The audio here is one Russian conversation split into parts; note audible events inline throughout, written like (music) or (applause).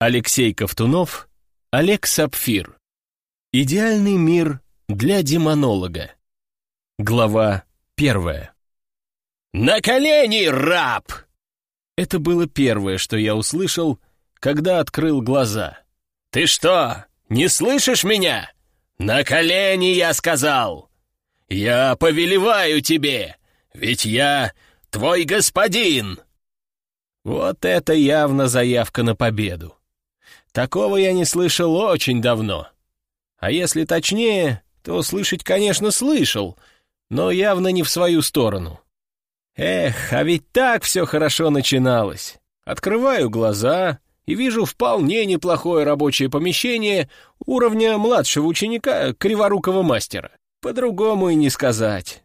Алексей Ковтунов, Олег Сапфир. Идеальный мир для демонолога. Глава первая. «На колени, раб!» Это было первое, что я услышал, когда открыл глаза. «Ты что, не слышишь меня? На колени, я сказал! Я повелеваю тебе, ведь я твой господин!» Вот это явно заявка на победу. Такого я не слышал очень давно. А если точнее, то слышать, конечно, слышал, но явно не в свою сторону. Эх, а ведь так все хорошо начиналось. Открываю глаза и вижу вполне неплохое рабочее помещение уровня младшего ученика криворукого мастера. По-другому и не сказать.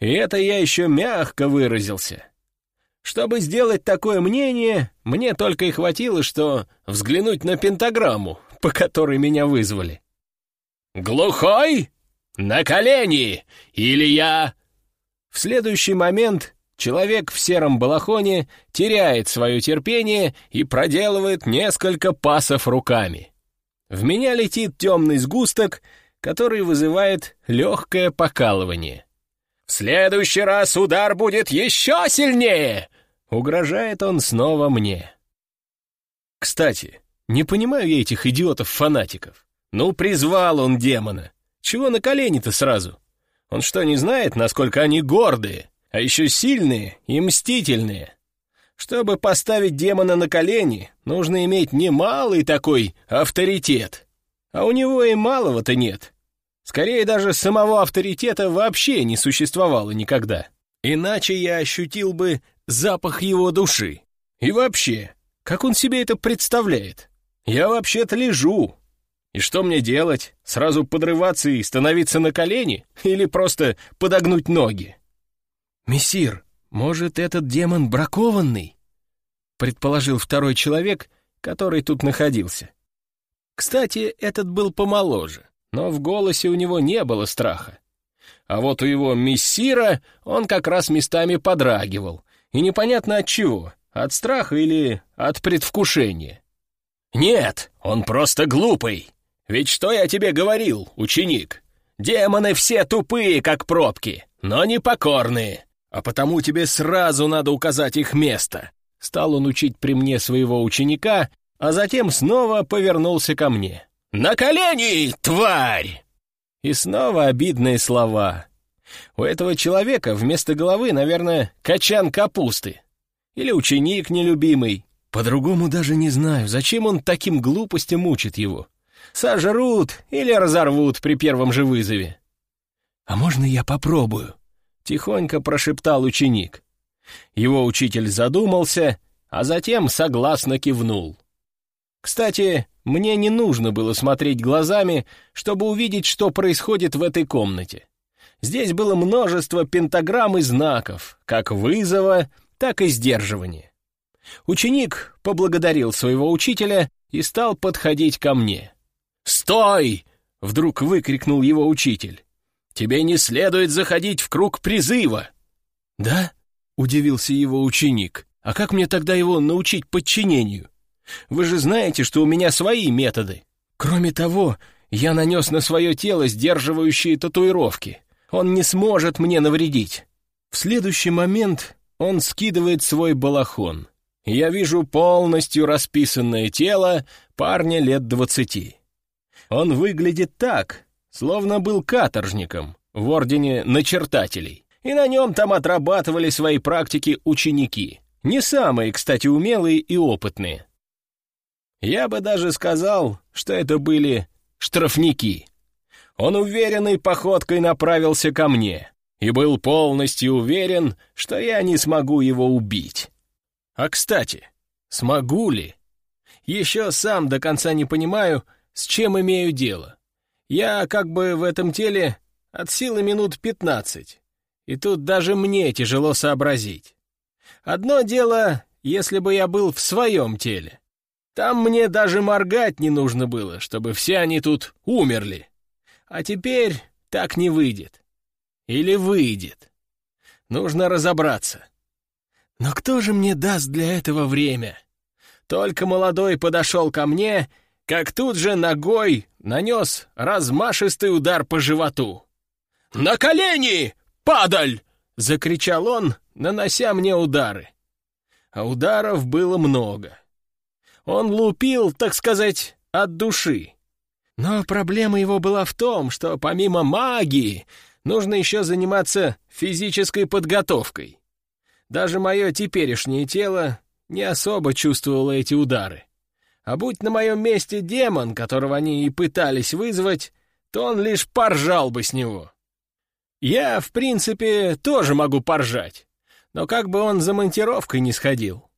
И это я еще мягко выразился. Чтобы сделать такое мнение, мне только и хватило, что взглянуть на пентаграмму, по которой меня вызвали. «Глухой? На колени! Или я...» В следующий момент человек в сером балахоне теряет свое терпение и проделывает несколько пасов руками. В меня летит темный сгусток, который вызывает легкое покалывание. «В следующий раз удар будет еще сильнее!» Угрожает он снова мне. Кстати, не понимаю я этих идиотов-фанатиков. Ну, призвал он демона. Чего на колени-то сразу? Он что, не знает, насколько они гордые, а еще сильные и мстительные? Чтобы поставить демона на колени, нужно иметь немалый такой авторитет. А у него и малого-то нет. Скорее, даже самого авторитета вообще не существовало никогда. Иначе я ощутил бы запах его души. И вообще, как он себе это представляет? Я вообще-то лежу. И что мне делать? Сразу подрываться и становиться на колени? Или просто подогнуть ноги? «Мессир, может, этот демон бракованный?» Предположил второй человек, который тут находился. Кстати, этот был помоложе, но в голосе у него не было страха. А вот у его мессира он как раз местами подрагивал, и непонятно от чего, от страха или от предвкушения. «Нет, он просто глупый. Ведь что я тебе говорил, ученик? Демоны все тупые, как пробки, но непокорные, а потому тебе сразу надо указать их место». Стал он учить при мне своего ученика, а затем снова повернулся ко мне. «На колени, тварь!» И снова обидные слова. У этого человека вместо головы, наверное, качан капусты. Или ученик нелюбимый. По-другому даже не знаю, зачем он таким глупостям учит его. Сожрут или разорвут при первом же вызове. «А можно я попробую?» — тихонько прошептал ученик. Его учитель задумался, а затем согласно кивнул. Кстати, мне не нужно было смотреть глазами, чтобы увидеть, что происходит в этой комнате. Здесь было множество пентаграмм и знаков, как вызова, так и сдерживания. Ученик поблагодарил своего учителя и стал подходить ко мне. «Стой!» — вдруг выкрикнул его учитель. «Тебе не следует заходить в круг призыва!» «Да?» — удивился его ученик. «А как мне тогда его научить подчинению? Вы же знаете, что у меня свои методы. Кроме того, я нанес на свое тело сдерживающие татуировки. Он не сможет мне навредить. В следующий момент он скидывает свой балахон. Я вижу полностью расписанное тело парня лет двадцати. Он выглядит так, словно был каторжником в ордене начертателей, и на нем там отрабатывали свои практики ученики. Не самые, кстати, умелые и опытные. Я бы даже сказал, что это были штрафники. Он уверенной походкой направился ко мне и был полностью уверен, что я не смогу его убить. А кстати, смогу ли? Еще сам до конца не понимаю, с чем имею дело. Я как бы в этом теле от силы минут пятнадцать, и тут даже мне тяжело сообразить. Одно дело, если бы я был в своем теле. Там мне даже моргать не нужно было, чтобы все они тут умерли. А теперь так не выйдет. Или выйдет. Нужно разобраться. Но кто же мне даст для этого время? Только молодой подошел ко мне, как тут же ногой нанес размашистый удар по животу. «На колени, падаль!» — закричал он, нанося мне удары. А ударов было много. Он лупил, так сказать, от души. Но проблема его была в том, что помимо магии нужно еще заниматься физической подготовкой. Даже мое теперешнее тело не особо чувствовало эти удары. А будь на моем месте демон, которого они и пытались вызвать, то он лишь поржал бы с него. Я, в принципе, тоже могу поржать, но как бы он за монтировкой не сходил.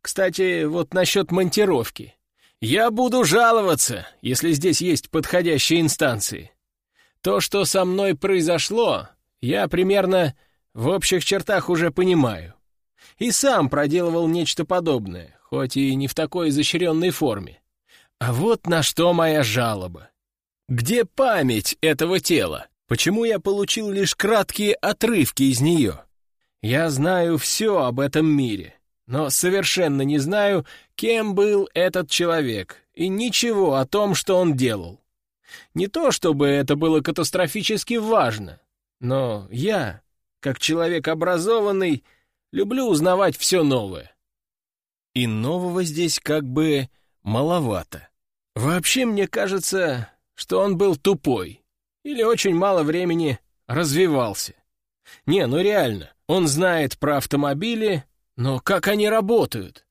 Кстати, вот насчет монтировки. Я буду жаловаться, если здесь есть подходящие инстанции. То, что со мной произошло, я примерно в общих чертах уже понимаю. И сам проделывал нечто подобное, хоть и не в такой изощренной форме. А вот на что моя жалоба. Где память этого тела? Почему я получил лишь краткие отрывки из нее? Я знаю все об этом мире, но совершенно не знаю, кем был этот человек, и ничего о том, что он делал. Не то чтобы это было катастрофически важно, но я, как человек образованный, люблю узнавать все новое. И нового здесь как бы маловато. Вообще, мне кажется, что он был тупой или очень мало времени развивался. Не, ну реально, он знает про автомобили, но как они работают?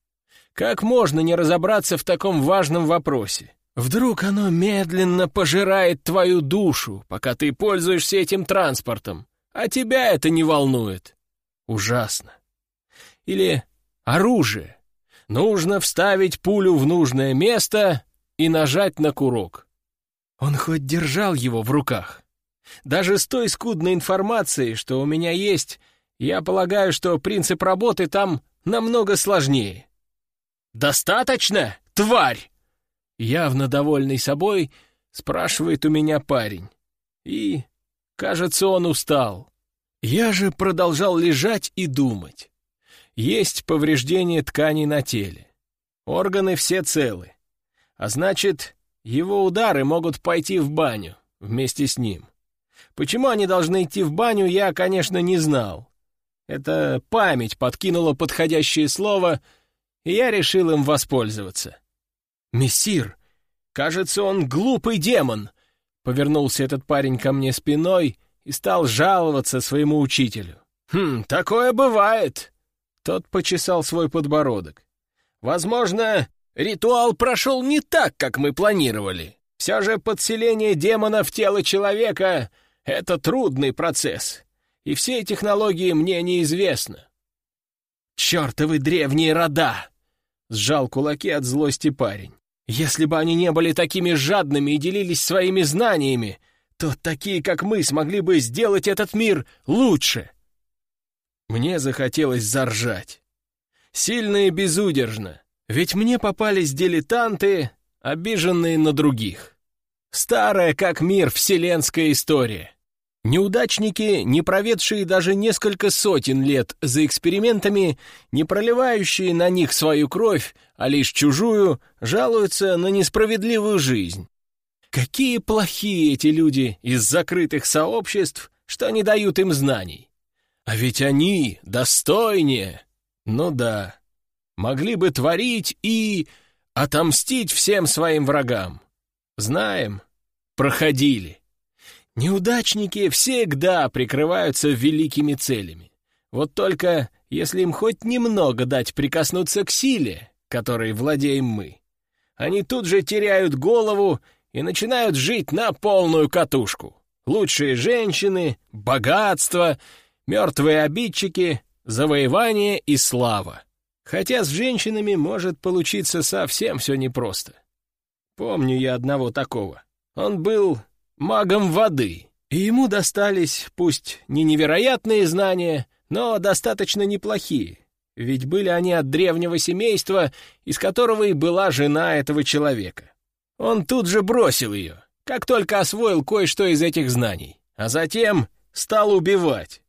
Как можно не разобраться в таком важном вопросе? Вдруг оно медленно пожирает твою душу, пока ты пользуешься этим транспортом, а тебя это не волнует. Ужасно. Или оружие. Нужно вставить пулю в нужное место и нажать на курок. Он хоть держал его в руках. Даже с той скудной информацией, что у меня есть, я полагаю, что принцип работы там намного сложнее. «Достаточно, тварь?» Явно довольный собой, спрашивает у меня парень. И, кажется, он устал. Я же продолжал лежать и думать. Есть повреждение тканей на теле. Органы все целы. А значит, его удары могут пойти в баню вместе с ним. Почему они должны идти в баню, я, конечно, не знал. Это память подкинула подходящее слово, и я решил им воспользоваться. «Мессир, кажется, он глупый демон!» Повернулся этот парень ко мне спиной и стал жаловаться своему учителю. «Хм, такое бывает!» Тот почесал свой подбородок. «Возможно, ритуал прошел не так, как мы планировали. Все же подселение демона в тело человека — это трудный процесс, и все технологии мне неизвестны». «Чертовы древние рода!» — сжал кулаки от злости парень. «Если бы они не были такими жадными и делились своими знаниями, то такие, как мы, смогли бы сделать этот мир лучше!» Мне захотелось заржать. Сильно и безудержно. Ведь мне попались дилетанты, обиженные на других. Старая, как мир, вселенская история. Неудачники, не проведшие даже несколько сотен лет за экспериментами, не проливающие на них свою кровь, а лишь чужую, жалуются на несправедливую жизнь. Какие плохие эти люди из закрытых сообществ, что не дают им знаний. А ведь они достойнее. Ну да, могли бы творить и отомстить всем своим врагам. Знаем, проходили. Неудачники всегда прикрываются великими целями. Вот только если им хоть немного дать прикоснуться к силе, которой владеем мы, они тут же теряют голову и начинают жить на полную катушку. Лучшие женщины, богатство — Мертвые обидчики, завоевание и слава. Хотя с женщинами может получиться совсем все непросто. Помню я одного такого. Он был магом воды, и ему достались, пусть не невероятные знания, но достаточно неплохие, ведь были они от древнего семейства, из которого и была жена этого человека. Он тут же бросил ее, как только освоил кое-что из этих знаний, а затем стал убивать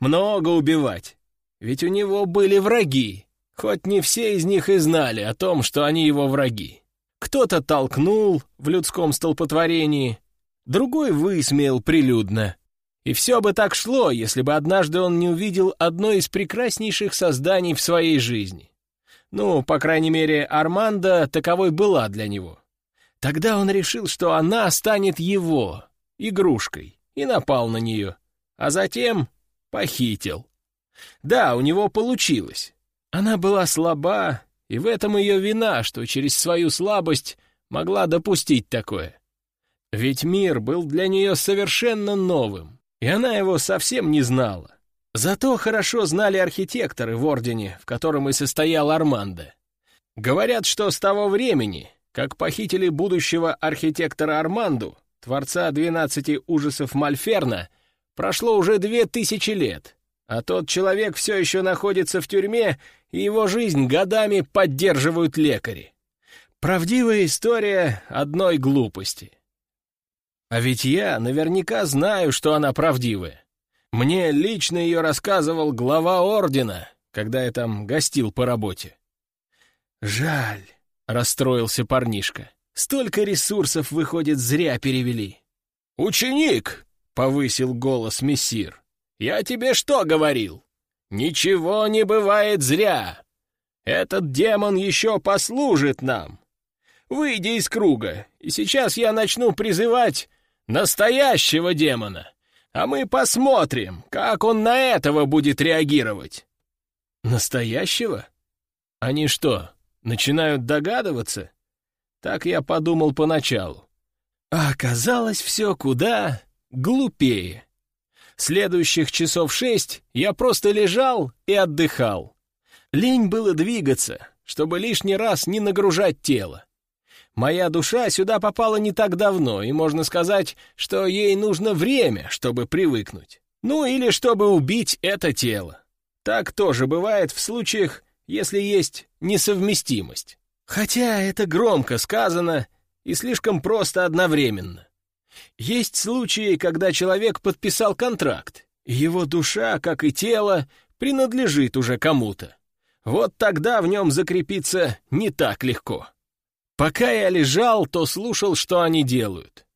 много убивать. Ведь у него были враги, Хоть не все из них и знали о том, что они его враги. Кто-то толкнул в людском столпотворении, другой высмеял прилюдно. И все бы так шло, если бы однажды он не увидел одно из прекраснейших созданий в своей жизни. Ну, по крайней мере, Армандо таковой была для него. Тогда он решил, что она станет его, игрушкой, и напал на нее, а затем похитил. Да, у него получилось. Она была слаба, и в этом ее вина, что через свою слабость могла допустить такое. Ведь мир был для нее совершенно новым, и она его совсем не знала. Зато хорошо знали архитекторы в ордене, в котором и состоял Армандо. Говорят, что с того времени, как похитили будущего архитектора Арманду, творца двенадцати ужасов Мальферна, прошло уже две тысячи лет, а тот человек все еще находится в тюрьме, и его жизнь годами поддерживают лекари. Правдивая история одной глупости. А ведь я наверняка знаю, что она правдивая. Мне лично ее рассказывал глава ордена, когда я там гостил по работе. «Жаль», — расстроился парнишка. «Столько ресурсов, выходит, зря перевели». «Ученик!» — повысил голос мессир. «Я тебе что говорил? Ничего не бывает зря. Этот демон еще послужит нам. Выйди из круга, и сейчас я начну призывать настоящего демона, а мы посмотрим, как он на этого будет реагировать». «Настоящего? Они что, начинают догадываться?» Так я подумал поначалу. А оказалось все куда глупее. Следующих часов шесть я просто лежал и отдыхал. Лень было двигаться, чтобы лишний раз не нагружать тело. Моя душа сюда попала не так давно, и можно сказать, что ей нужно время, чтобы привыкнуть. Ну или чтобы убить это тело. Так тоже бывает в случаях, если есть несовместимость. Хотя это громко сказано и слишком просто одновременно. Есть случаи, когда человек подписал контракт, и его душа, как и тело, принадлежит уже кому-то. Вот тогда в нем закрепиться не так легко. Пока я лежал, то слушал, что они делают.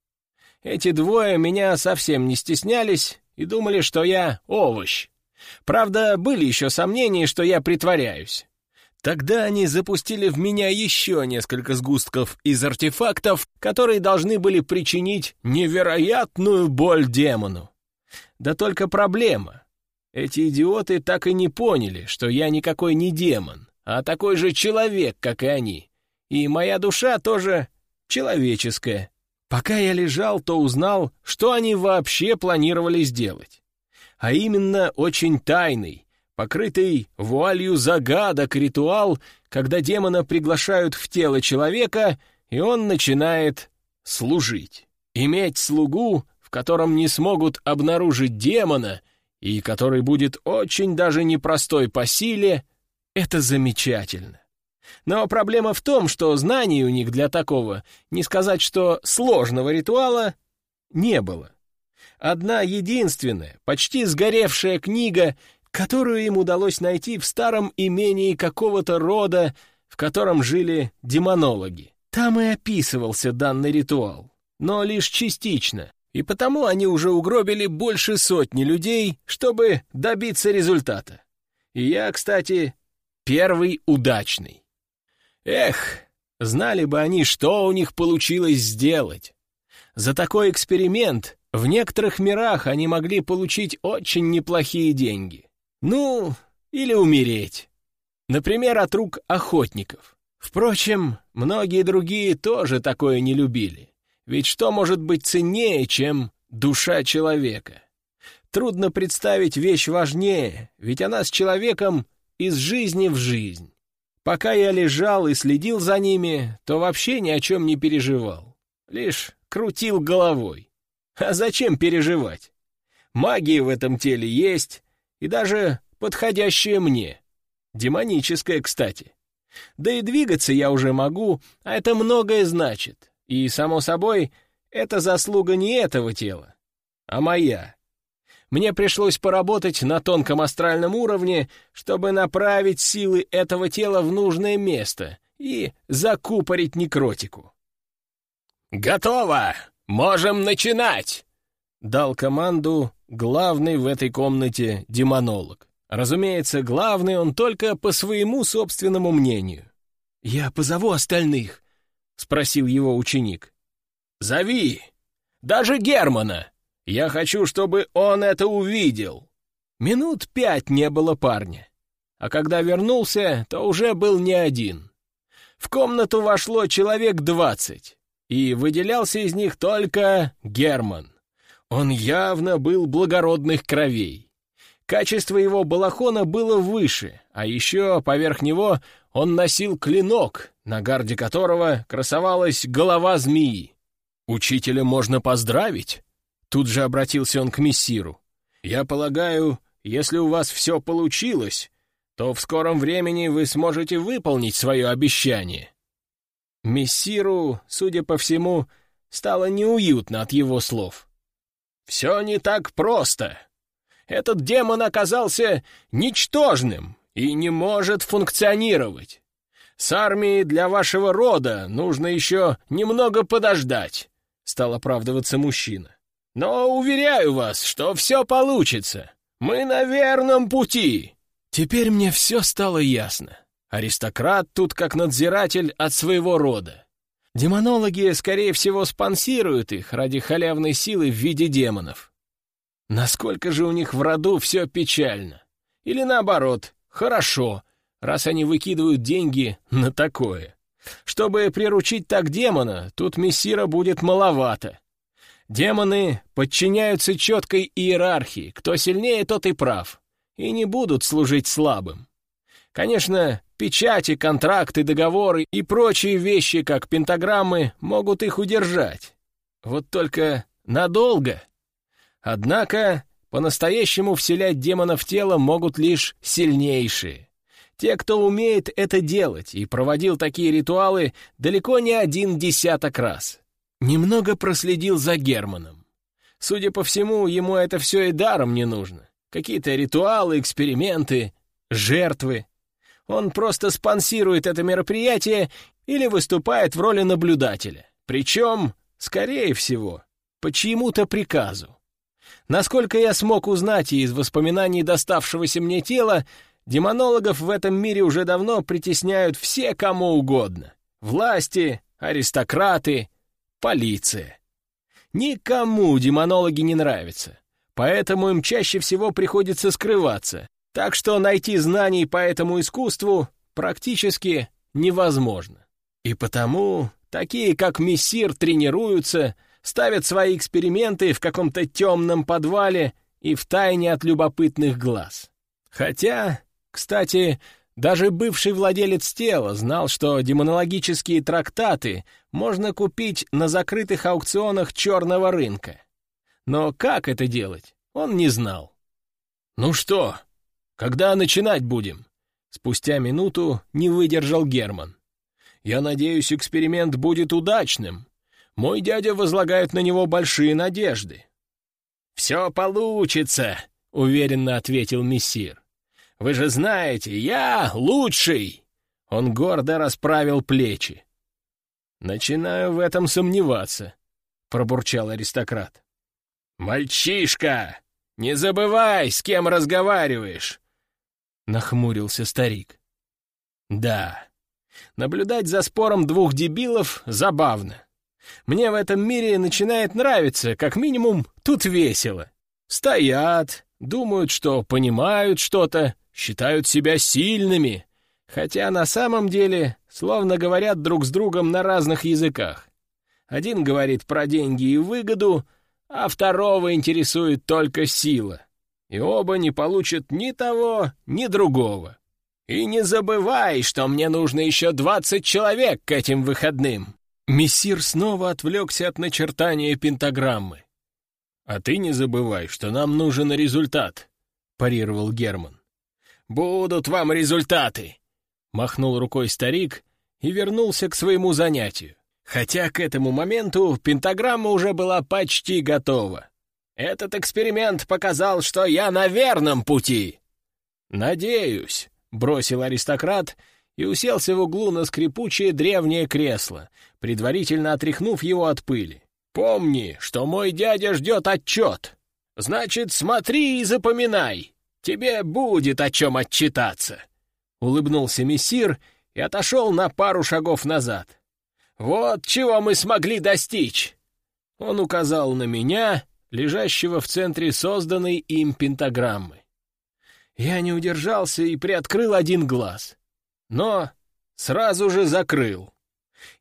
Эти двое меня совсем не стеснялись и думали, что я овощ. Правда, были еще сомнения, что я притворяюсь. Тогда они запустили в меня еще несколько сгустков из артефактов, которые должны были причинить невероятную боль демону. Да только проблема. Эти идиоты так и не поняли, что я никакой не демон, а такой же человек, как и они. И моя душа тоже человеческая. Пока я лежал, то узнал, что они вообще планировали сделать. А именно очень тайный, покрытый вуалью загадок ритуал, когда демона приглашают в тело человека, и он начинает служить. Иметь слугу, в котором не смогут обнаружить демона, и который будет очень даже непростой по силе, это замечательно. Но проблема в том, что знаний у них для такого, не сказать, что сложного ритуала, не было. Одна единственная, почти сгоревшая книга которую им удалось найти в старом имении какого-то рода, в котором жили демонологи. Там и описывался данный ритуал, но лишь частично, и потому они уже угробили больше сотни людей, чтобы добиться результата. И я, кстати, первый удачный. Эх, знали бы они, что у них получилось сделать. За такой эксперимент в некоторых мирах они могли получить очень неплохие деньги. Ну, или умереть. Например, от рук охотников. Впрочем, многие другие тоже такое не любили. Ведь что может быть ценнее, чем душа человека? Трудно представить вещь важнее, ведь она с человеком из жизни в жизнь. Пока я лежал и следил за ними, то вообще ни о чем не переживал. Лишь крутил головой. А зачем переживать? Магия в этом теле есть, и даже подходящее мне. Демоническое, кстати. Да и двигаться я уже могу, а это многое значит. И, само собой, это заслуга не этого тела, а моя. Мне пришлось поработать на тонком астральном уровне, чтобы направить силы этого тела в нужное место и закупорить некротику. «Готово! Можем начинать!» — дал команду главный в этой комнате демонолог. Разумеется, главный он только по своему собственному мнению. «Я позову остальных», — спросил его ученик. «Зови! Даже Германа! Я хочу, чтобы он это увидел!» Минут пять не было парня. А когда вернулся, то уже был не один. В комнату вошло человек двадцать, и выделялся из них только Герман. Он явно был благородных кровей. Качество его балахона было выше, а еще поверх него он носил клинок, на гарде которого красовалась голова змеи. «Учителя можно поздравить?» Тут же обратился он к мессиру. «Я полагаю, если у вас все получилось, то в скором времени вы сможете выполнить свое обещание». Мессиру, судя по всему, стало неуютно от его слов. «Все не так просто. Этот демон оказался ничтожным и не может функционировать. С армией для вашего рода нужно еще немного подождать», — стал оправдываться мужчина. «Но уверяю вас, что все получится. Мы на верном пути». Теперь мне все стало ясно. Аристократ тут как надзиратель от своего рода. Демонологи, скорее всего, спонсируют их ради халявной силы в виде демонов. Насколько же у них в роду все печально? Или наоборот, хорошо, раз они выкидывают деньги на такое. Чтобы приручить так демона, тут мессира будет маловато. Демоны подчиняются четкой иерархии, кто сильнее, тот и прав, и не будут служить слабым. Конечно, печати, контракты, договоры и прочие вещи, как пентаграммы, могут их удержать. Вот только надолго. Однако по-настоящему вселять демона в тело могут лишь сильнейшие. Те, кто умеет это делать и проводил такие ритуалы далеко не один десяток раз. Немного проследил за Германом. Судя по всему, ему это все и даром не нужно. Какие-то ритуалы, эксперименты, жертвы. Он просто спонсирует это мероприятие или выступает в роли наблюдателя. Причем, скорее всего, по чьему-то приказу. Насколько я смог узнать из воспоминаний доставшегося мне тела, демонологов в этом мире уже давно притесняют все кому угодно. Власти, аристократы, полиция. Никому демонологи не нравятся, поэтому им чаще всего приходится скрываться, так что найти знаний по этому искусству практически невозможно. И потому такие, как мессир, тренируются, ставят свои эксперименты в каком-то темном подвале и в тайне от любопытных глаз. Хотя, кстати, даже бывший владелец тела знал, что демонологические трактаты можно купить на закрытых аукционах черного рынка. Но как это делать, он не знал. «Ну что, когда начинать будем?» Спустя минуту не выдержал Герман. «Я надеюсь, эксперимент будет удачным. Мой дядя возлагает на него большие надежды». «Все получится», — уверенно ответил мессир. «Вы же знаете, я лучший!» Он гордо расправил плечи. «Начинаю в этом сомневаться», — пробурчал аристократ. «Мальчишка, не забывай, с кем разговариваешь!» — нахмурился старик. «Да, наблюдать за спором двух дебилов забавно. Мне в этом мире начинает нравиться, как минимум, тут весело. Стоят, думают, что понимают что-то, считают себя сильными, хотя на самом деле словно говорят друг с другом на разных языках. Один говорит про деньги и выгоду, а второго интересует только сила. И оба не получат ни того, ни другого. И не забывай, что мне нужно еще двадцать человек к этим выходным. Мессир снова отвлекся от начертания пентаграммы. «А ты не забывай, что нам нужен результат», — парировал Герман. «Будут вам результаты!» — махнул рукой старик и вернулся к своему занятию. Хотя к этому моменту пентаграмма уже была почти готова. Этот эксперимент показал, что я на верном пути!» «Надеюсь», — бросил аристократ и уселся в углу на скрипучее древнее кресло, предварительно отряхнув его от пыли. «Помни, что мой дядя ждет отчет. Значит, смотри и запоминай. Тебе будет о чем отчитаться». Улыбнулся мессир и отошел на пару шагов назад. «Вот чего мы смогли достичь!» Он указал на меня, лежащего в центре созданной им пентаграммы. Я не удержался и приоткрыл один глаз, но сразу же закрыл.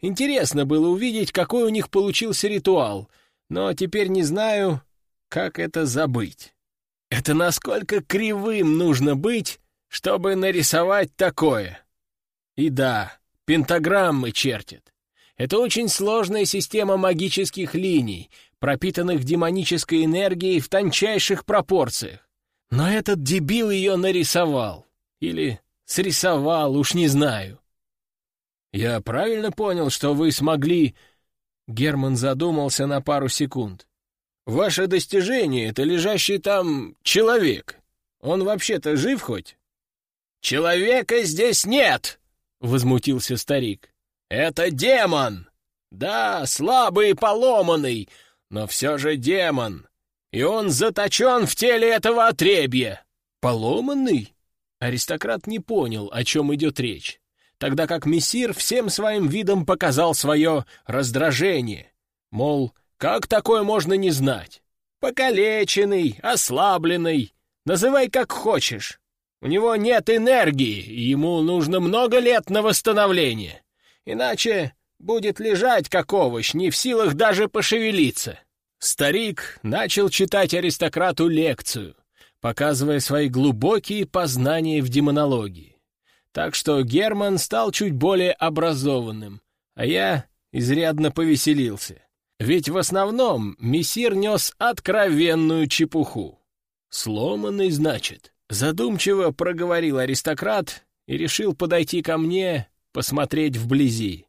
Интересно было увидеть, какой у них получился ритуал, но теперь не знаю, как это забыть. Это насколько кривым нужно быть, чтобы нарисовать такое. И да, пентаграммы чертят. Это очень сложная система магических линий, пропитанных демонической энергией в тончайших пропорциях. Но этот дебил ее нарисовал. Или срисовал, уж не знаю. «Я правильно понял, что вы смогли...» Герман задумался на пару секунд. «Ваше достижение — это лежащий там человек. Он вообще-то жив хоть?» «Человека здесь нет!» — возмутился старик. «Это демон! Да, слабый и поломанный, но все же демон, и он заточен в теле этого отребья!» «Поломанный?» Аристократ не понял, о чем идет речь, тогда как мессир всем своим видом показал свое раздражение. Мол, как такое можно не знать? Покалеченный, ослабленный, называй как хочешь. У него нет энергии, ему нужно много лет на восстановление. Иначе будет лежать как овощ, не в силах даже пошевелиться. Старик начал читать аристократу лекцию, показывая свои глубокие познания в демонологии. Так что Герман стал чуть более образованным, а я изрядно повеселился. Ведь в основном мессир нес откровенную чепуху. «Сломанный, значит?» — задумчиво проговорил аристократ и решил подойти ко мне, посмотреть вблизи.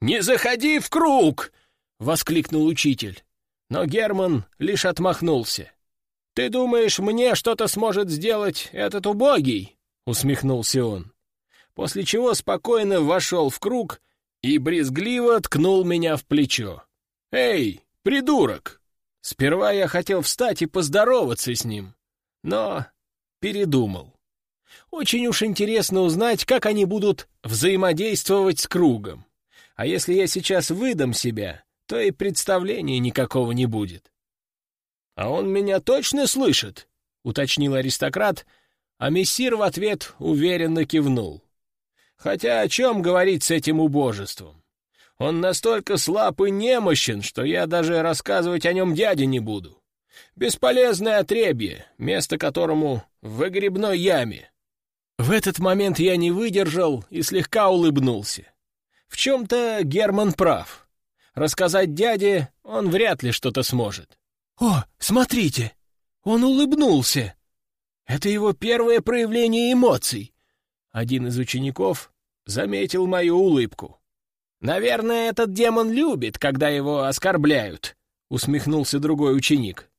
«Не заходи в круг!» — воскликнул учитель. Но Герман лишь отмахнулся. «Ты думаешь, мне что-то сможет сделать этот убогий?» — усмехнулся он. После чего спокойно вошел в круг и брезгливо ткнул меня в плечо. «Эй, придурок!» Сперва я хотел встать и поздороваться с ним, но передумал. Очень уж интересно узнать, как они будут взаимодействовать с кругом. А если я сейчас выдам себя, то и представления никакого не будет. «А он меня точно слышит?» — уточнил аристократ, а мессир в ответ уверенно кивнул. «Хотя о чем говорить с этим убожеством? Он настолько слаб и немощен, что я даже рассказывать о нем дяде не буду. Бесполезное отребье, место которому в выгребной яме». В этот момент я не выдержал и слегка улыбнулся. В чем-то Герман прав. Рассказать дяде он вряд ли что-то сможет. «О, смотрите! Он улыбнулся!» «Это его первое проявление эмоций!» Один из учеников заметил мою улыбку. «Наверное, этот демон любит, когда его оскорбляют», — усмехнулся другой ученик.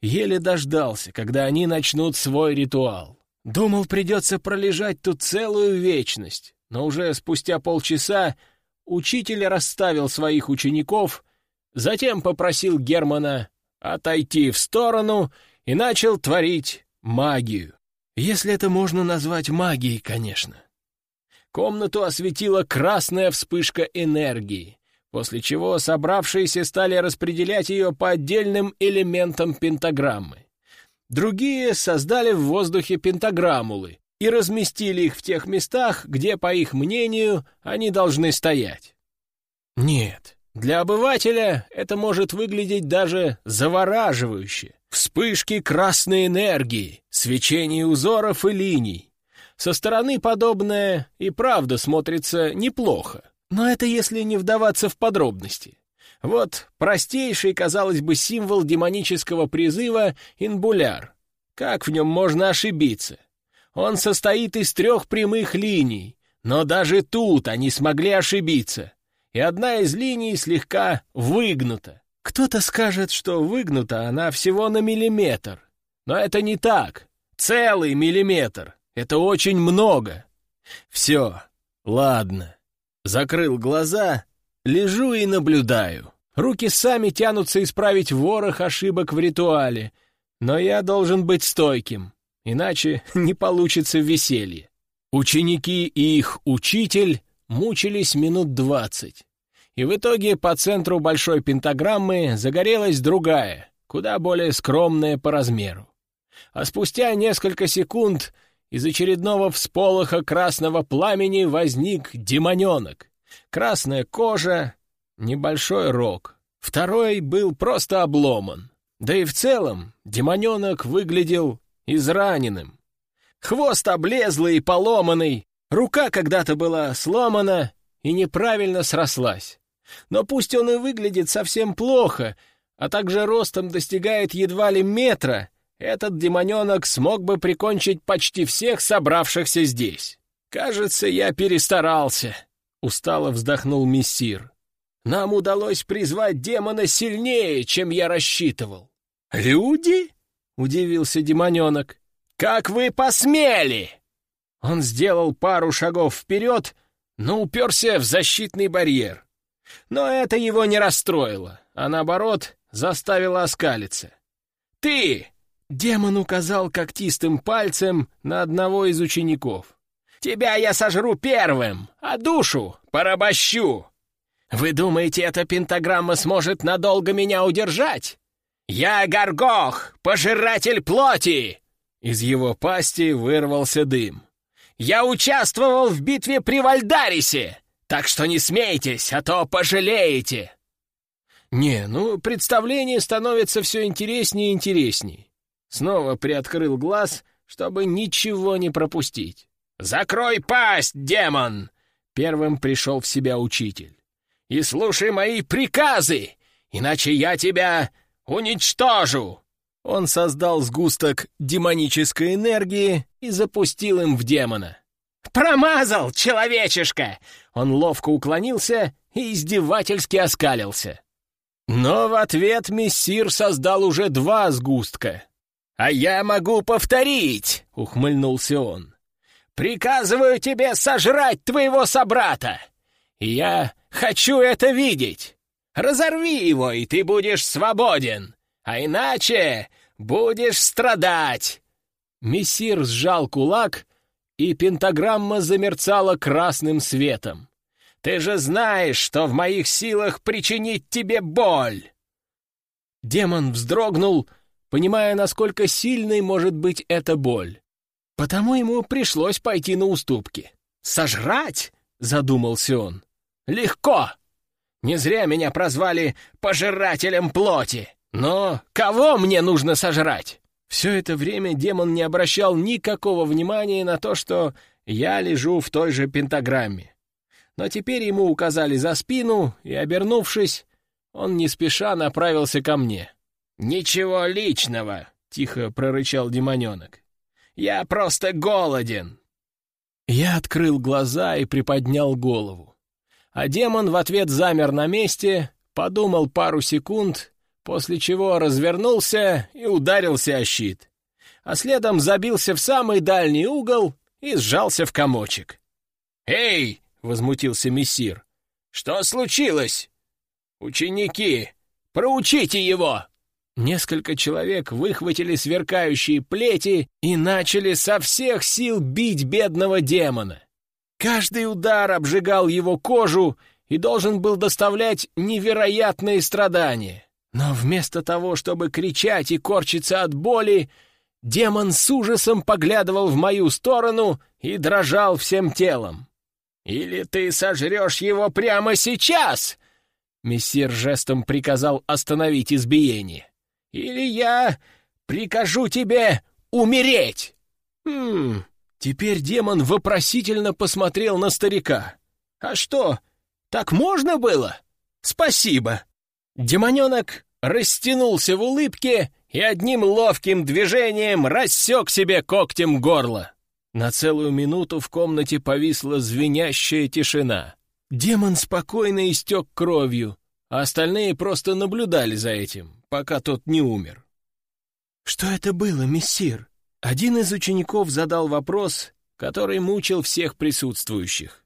Еле дождался, когда они начнут свой ритуал. Думал, придется пролежать тут целую вечность, но уже спустя полчаса учитель расставил своих учеников, затем попросил Германа отойти в сторону и начал творить магию. Если это можно назвать магией, конечно. Комнату осветила красная вспышка энергии, после чего собравшиеся стали распределять ее по отдельным элементам пентаграммы. Другие создали в воздухе пентаграммулы и разместили их в тех местах, где, по их мнению, они должны стоять. Нет, для обывателя это может выглядеть даже завораживающе. Вспышки красной энергии, свечение узоров и линий. Со стороны подобное и правда смотрится неплохо, но это если не вдаваться в подробности. Вот простейший, казалось бы, символ демонического призыва — инбуляр. Как в нем можно ошибиться? Он состоит из трех прямых линий, но даже тут они смогли ошибиться и одна из линий слегка выгнута. Кто-то скажет, что выгнута она всего на миллиметр. Но это не так. Целый миллиметр. Это очень много. Все, ладно. Закрыл глаза, лежу и наблюдаю. Руки сами тянутся исправить ворох ошибок в ритуале, но я должен быть стойким, иначе (laughs) не получится веселье. Ученики и их учитель мучились минут двадцать. И в итоге по центру большой пентаграммы загорелась другая, куда более скромная по размеру. А спустя несколько секунд из очередного всполоха красного пламени возник демоненок. Красная кожа, небольшой рог. Второй был просто обломан. Да и в целом демоненок выглядел израненным. Хвост облезлый и поломанный, рука когда-то была сломана и неправильно срослась. Но пусть он и выглядит совсем плохо, а также ростом достигает едва ли метра, этот демоненок смог бы прикончить почти всех собравшихся здесь. Кажется, я перестарался, — устало вздохнул мессир. Нам удалось призвать демона сильнее, чем я рассчитывал. «Люди?» — удивился демоненок. «Как вы посмели?» Он сделал пару шагов вперед, но уперся в защитный барьер. Но это его не расстроило, а наоборот заставило оскалиться. «Ты!» — демон указал когтистым пальцем на одного из учеников. «Тебя я сожру первым, а душу порабощу!» «Вы думаете, эта пентаграмма сможет надолго меня удержать?» «Я Гаргох, пожиратель плоти!» Из его пасти вырвался дым. «Я участвовал в битве при Вальдарисе, так что не смейтесь, а то пожалеете!» «Не, ну, представление становится все интереснее и интересней». Снова приоткрыл глаз, чтобы ничего не пропустить. «Закрой пасть, демон!» Первым пришел в себя учитель и слушай мои приказы, иначе я тебя уничтожу!» Он создал сгусток демонической энергии и запустил им в демона. «Промазал, человечишка!» Он ловко уклонился и издевательски оскалился. Но в ответ мессир создал уже два сгустка. «А я могу повторить!» — ухмыльнулся он. «Приказываю тебе сожрать твоего собрата! Я Хочу это видеть! Разорви его, и ты будешь свободен, а иначе будешь страдать!» Мессир сжал кулак, и пентаграмма замерцала красным светом. «Ты же знаешь, что в моих силах причинить тебе боль!» Демон вздрогнул, понимая, насколько сильной может быть эта боль. Потому ему пришлось пойти на уступки. «Сожрать?» — задумался он. Легко! Не зря меня прозвали «пожирателем плоти». Но кого мне нужно сожрать? Все это время демон не обращал никакого внимания на то, что я лежу в той же пентаграмме. Но теперь ему указали за спину, и, обернувшись, он не спеша направился ко мне. «Ничего личного», — тихо прорычал демоненок. «Я просто голоден». Я открыл глаза и приподнял голову. А демон в ответ замер на месте, подумал пару секунд, после чего развернулся и ударился о щит. А следом забился в самый дальний угол и сжался в комочек. «Эй!» — возмутился мессир. «Что случилось?» «Ученики, проучите его!» Несколько человек выхватили сверкающие плети и начали со всех сил бить бедного демона. Каждый удар обжигал его кожу и должен был доставлять невероятные страдания. Но вместо того, чтобы кричать и корчиться от боли, демон с ужасом поглядывал в мою сторону и дрожал всем телом. «Или ты сожрешь его прямо сейчас!» Мессир жестом приказал остановить избиение. «Или я прикажу тебе умереть!» «Хм, Теперь демон вопросительно посмотрел на старика. «А что, так можно было? Спасибо!» Демоненок растянулся в улыбке и одним ловким движением рассек себе когтем горло. На целую минуту в комнате повисла звенящая тишина. Демон спокойно истек кровью, а остальные просто наблюдали за этим, пока тот не умер. «Что это было, мессир?» Один из учеников задал вопрос, который мучил всех присутствующих.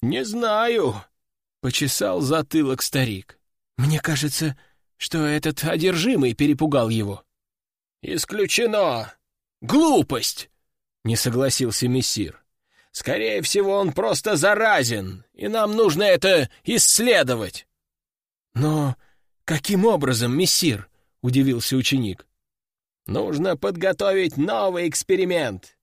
«Не знаю», — почесал затылок старик. «Мне кажется, что этот одержимый перепугал его». «Исключено! Глупость!» — не согласился мессир. «Скорее всего, он просто заразен, и нам нужно это исследовать». «Но каким образом, мессир?» — удивился ученик. «Нужно подготовить новый эксперимент.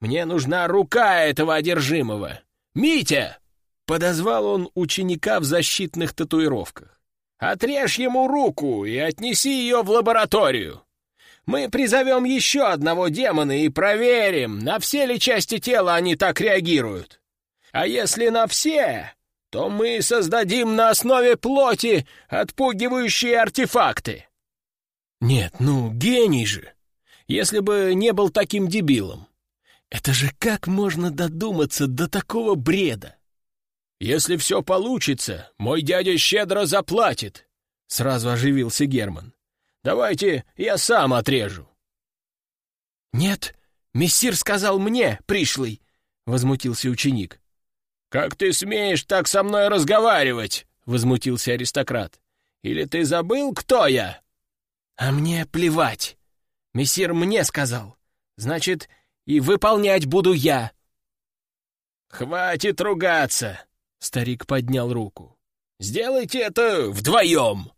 Мне нужна рука этого одержимого. Митя!» — подозвал он ученика в защитных татуировках. «Отрежь ему руку и отнеси ее в лабораторию. Мы призовем еще одного демона и проверим, на все ли части тела они так реагируют. А если на все, то мы создадим на основе плоти отпугивающие артефакты. Нет, ну, гений же. Если бы не был таким дебилом. Это же как можно додуматься до такого бреда? Если все получится, мой дядя щедро заплатит, — сразу оживился Герман. Давайте я сам отрежу. Нет, мессир сказал мне, пришлый, — возмутился ученик. «Как ты смеешь так со мной разговаривать?» — возмутился аристократ. «Или ты забыл, кто я?» «А мне плевать. Мессир мне сказал. Значит, и выполнять буду я». «Хватит ругаться!» — старик поднял руку. «Сделайте это вдвоем!»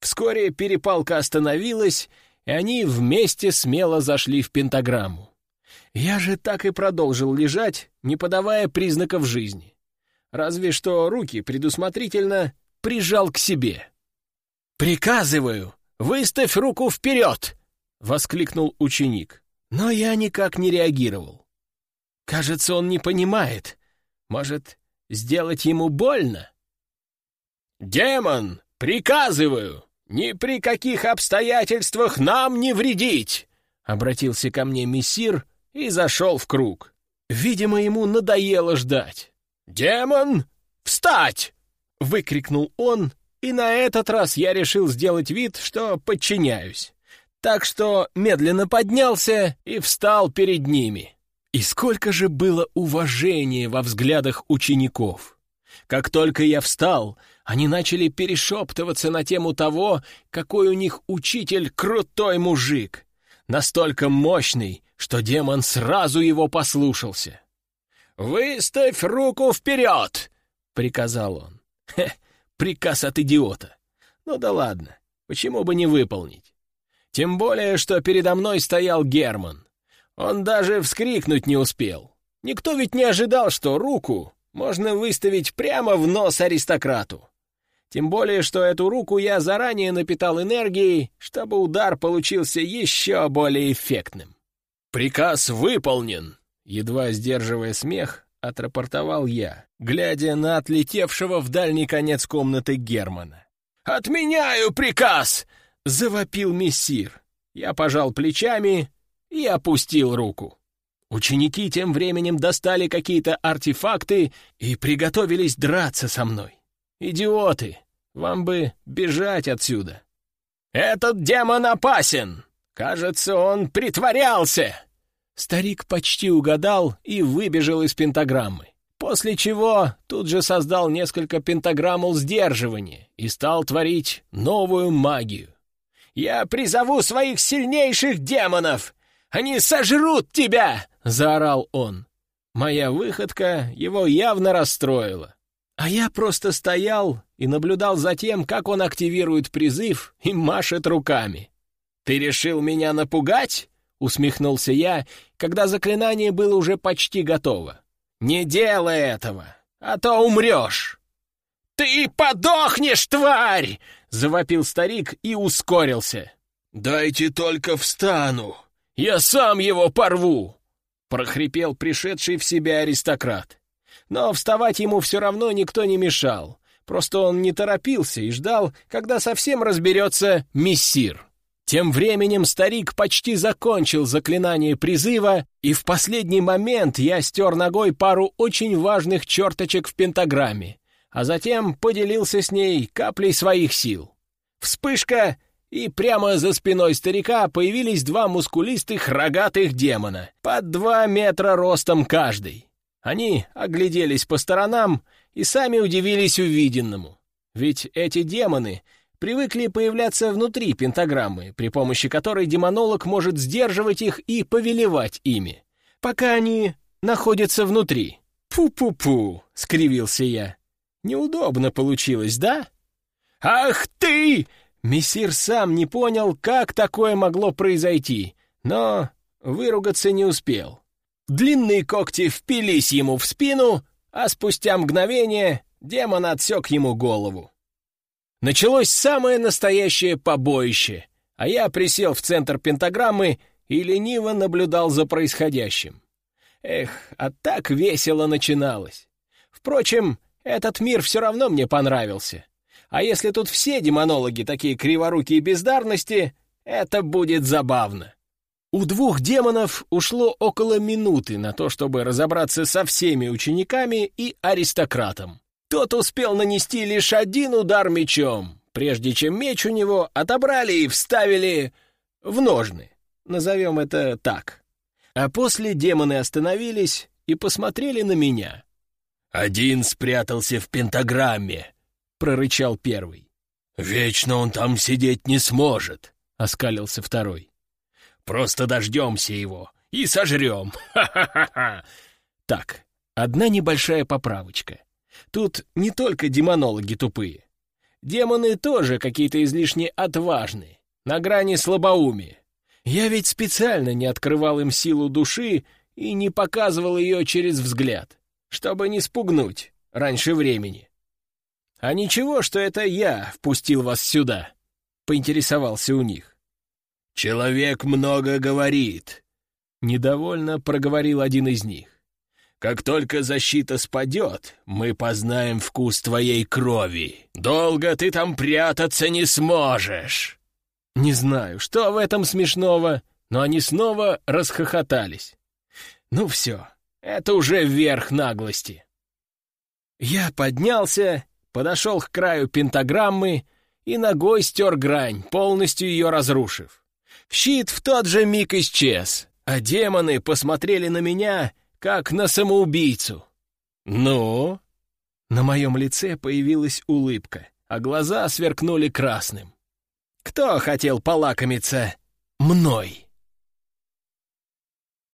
Вскоре перепалка остановилась, и они вместе смело зашли в пентаграмму. Я же так и продолжил лежать, не подавая признаков жизни. Разве что руки предусмотрительно прижал к себе. «Приказываю, выставь руку вперед!» — воскликнул ученик. Но я никак не реагировал. Кажется, он не понимает. Может, сделать ему больно? «Демон, приказываю, ни при каких обстоятельствах нам не вредить!» — обратился ко мне мессир и зашел в круг. Видимо, ему надоело ждать. «Демон, встать!» — выкрикнул он, и на этот раз я решил сделать вид, что подчиняюсь. Так что медленно поднялся и встал перед ними. И сколько же было уважения во взглядах учеников. Как только я встал, они начали перешептываться на тему того, какой у них учитель крутой мужик. Настолько мощный, что демон сразу его послушался. «Выставь руку вперед!» — приказал он. Хе, приказ от идиота. Ну да ладно, почему бы не выполнить? Тем более, что передо мной стоял Герман. Он даже вскрикнуть не успел. Никто ведь не ожидал, что руку можно выставить прямо в нос аристократу. Тем более, что эту руку я заранее напитал энергией, чтобы удар получился еще более эффектным. «Приказ выполнен!» Едва сдерживая смех, отрапортовал я, глядя на отлетевшего в дальний конец комнаты Германа. «Отменяю приказ!» — завопил мессир. Я пожал плечами и опустил руку. Ученики тем временем достали какие-то артефакты и приготовились драться со мной. Идиоты! Вам бы бежать отсюда. «Этот демон опасен!» «Кажется, он притворялся!» Старик почти угадал и выбежал из пентаграммы. После чего тут же создал несколько пентаграммул сдерживания и стал творить новую магию. «Я призову своих сильнейших демонов! Они сожрут тебя!» — заорал он. Моя выходка его явно расстроила. А я просто стоял и наблюдал за тем, как он активирует призыв и машет руками. «Ты решил меня напугать?» — усмехнулся я, когда заклинание было уже почти готово. «Не делай этого, а то умрешь!» «Ты подохнешь, тварь!» — завопил старик и ускорился. «Дайте только встану! Я сам его порву!» — прохрипел пришедший в себя аристократ. Но вставать ему все равно никто не мешал. Просто он не торопился и ждал, когда совсем разберется мессир. Тем временем старик почти закончил заклинание призыва, и в последний момент я стер ногой пару очень важных черточек в пентаграмме, а затем поделился с ней каплей своих сил. Вспышка, и прямо за спиной старика появились два мускулистых рогатых демона, под два метра ростом каждый. Они огляделись по сторонам и сами удивились увиденному. Ведь эти демоны привыкли появляться внутри пентаграммы, при помощи которой демонолог может сдерживать их и повелевать ими, пока они находятся внутри. «Пу-пу-пу!» — скривился я. «Неудобно получилось, да?» «Ах ты!» Мессир сам не понял, как такое могло произойти, но выругаться не успел. Длинные когти впились ему в спину, а спустя мгновение демон отсек ему голову. Началось самое настоящее побоище, а я присел в центр пентаграммы и лениво наблюдал за происходящим. Эх, а так весело начиналось. Впрочем, этот мир все равно мне понравился. А если тут все демонологи такие криворукие бездарности, это будет забавно. У двух демонов ушло около минуты на то, чтобы разобраться со всеми учениками и аристократом. Тот успел нанести лишь один удар мечом, прежде чем меч у него отобрали и вставили в ножны. Назовем это так. А после демоны остановились и посмотрели на меня. «Один спрятался в пентаграмме», — прорычал первый. «Вечно он там сидеть не сможет», — оскалился второй. «Просто дождемся его и сожрем! (laughs) Ха-ха-ха!» Так, одна небольшая поправочка. Тут не только демонологи тупые. Демоны тоже какие-то излишне отважные, на грани слабоумия. Я ведь специально не открывал им силу души и не показывал ее через взгляд, чтобы не спугнуть раньше времени. «А ничего, что это я впустил вас сюда?» — поинтересовался у них. «Человек много говорит», — недовольно проговорил один из них. Как только защита спадет, мы познаем вкус твоей крови. Долго ты там прятаться не сможешь!» Не знаю, что в этом смешного, но они снова расхохотались. Ну все, это уже верх наглости. Я поднялся, подошел к краю пентаграммы и ногой стер грань, полностью ее разрушив. Щит в тот же миг исчез, а демоны посмотрели на меня как на самоубийцу. «Ну?» На моем лице появилась улыбка, а глаза сверкнули красным. «Кто хотел полакомиться мной?»